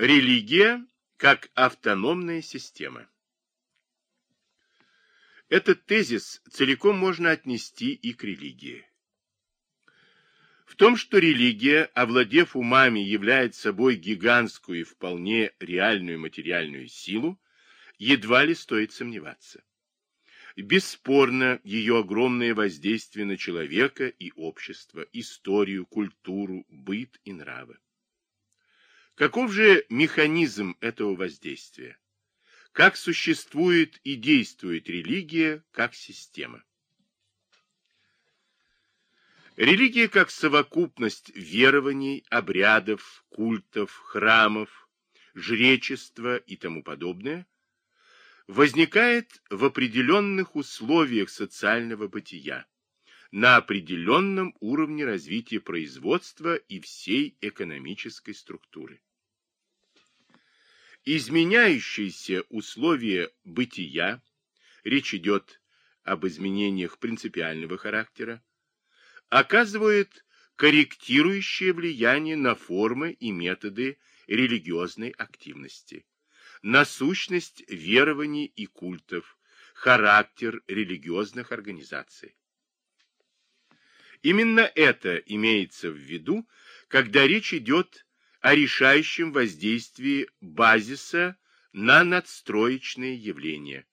Религия как автономная система. Этот тезис целиком можно отнести и к религии. В том, что религия, овладев умами, является собой гигантскую и вполне реальную материальную силу, едва ли стоит сомневаться. Бесспорно, ее огромное воздействие на человека и общество, историю, культуру, быт и нравы. Каков же механизм этого воздействия? Как существует и действует религия как система? Религия как совокупность верований, обрядов, культов, храмов, жречества и тому подобное возникает в определенных условиях социального бытия, на определенном уровне развития производства и всей экономической структуры изменяющиеся условия бытия, речь идет об изменениях принципиального характера, оказывают корректирующее влияние на формы и методы религиозной активности, на сущность верований и культов, характер религиозных организаций. Именно это имеется в виду, когда речь идет о решающем воздействии базиса на надстроечные явления.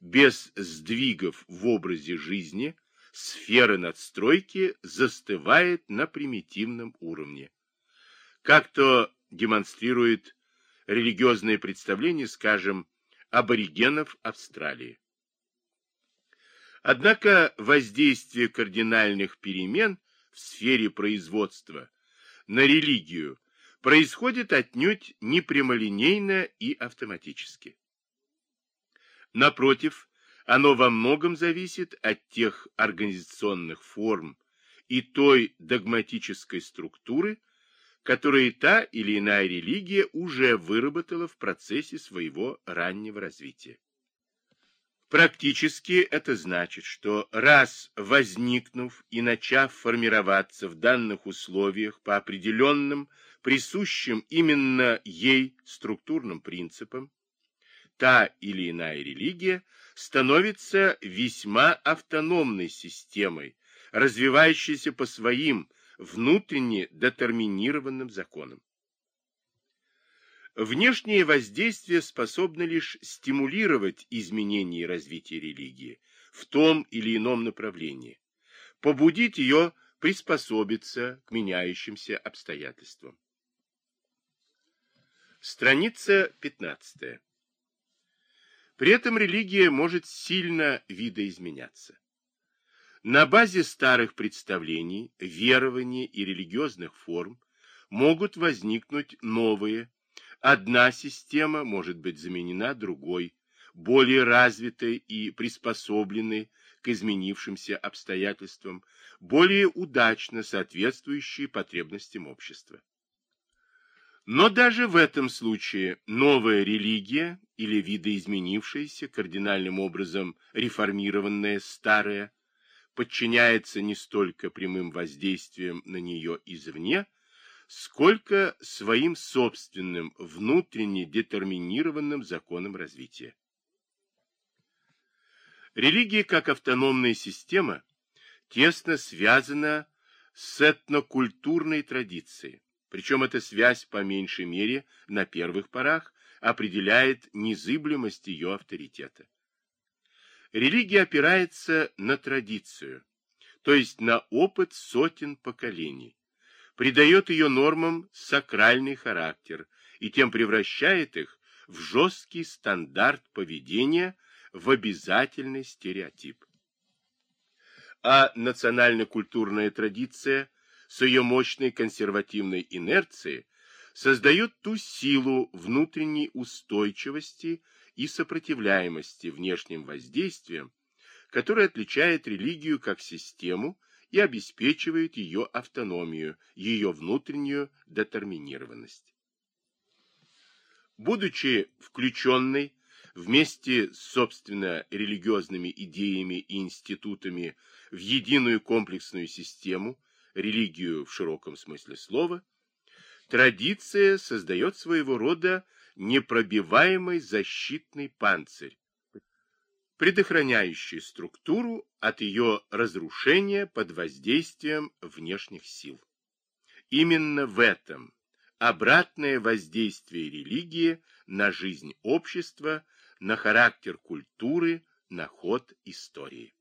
Без сдвигов в образе жизни сфера надстройки застывает на примитивном уровне. Как то демонстрирует религиозное представление, скажем, аборигенов Австралии. Однако воздействие кардинальных перемен в сфере производства на религию происходит отнюдь не прямолинейно и автоматически. Напротив, оно во многом зависит от тех организационных форм и той догматической структуры, которые та или иная религия уже выработала в процессе своего раннего развития. Практически это значит, что раз возникнув и начав формироваться в данных условиях по определенным присущим именно ей структурным принципам, та или иная религия становится весьма автономной системой, развивающейся по своим внутренне детерминированным законам. Внешнее воздействие способно лишь стимулировать изменение и развитие религии в том или ином направлении, побудить ее приспособиться к меняющимся обстоятельствам. Страница 15. При этом религия может сильно видоизменяться. На базе старых представлений, верований и религиозных форм могут возникнуть новые. Одна система может быть заменена другой, более развитой и приспособленной к изменившимся обстоятельствам, более удачно соответствующей потребностям общества. Но даже в этом случае новая религия или видоизменившаяся, кардинальным образом реформированная старая, подчиняется не столько прямым воздействием на нее извне, сколько своим собственным внутренне детерминированным законам развития. Религия как автономная система тесно связана с этнокультурной традицией причем эта связь, по меньшей мере, на первых порах, определяет незыблемость ее авторитета. Религия опирается на традицию, то есть на опыт сотен поколений, придает ее нормам сакральный характер и тем превращает их в жесткий стандарт поведения, в обязательный стереотип. А национально-культурная традиция – с ее мощной консервативной инерцией создает ту силу внутренней устойчивости и сопротивляемости внешним воздействиям, которая отличает религию как систему и обеспечивает ее автономию, ее внутреннюю детерминированность. Будучи включенной вместе с, собственно, религиозными идеями и институтами в единую комплексную систему, религию в широком смысле слова, Традиция создает своего рода непробиваемый защитный панцирь, предохраняющий структуру от ее разрушения под воздействием внешних сил. Именно в этом обратное воздействие религии на жизнь общества, на характер культуры, на ход истории.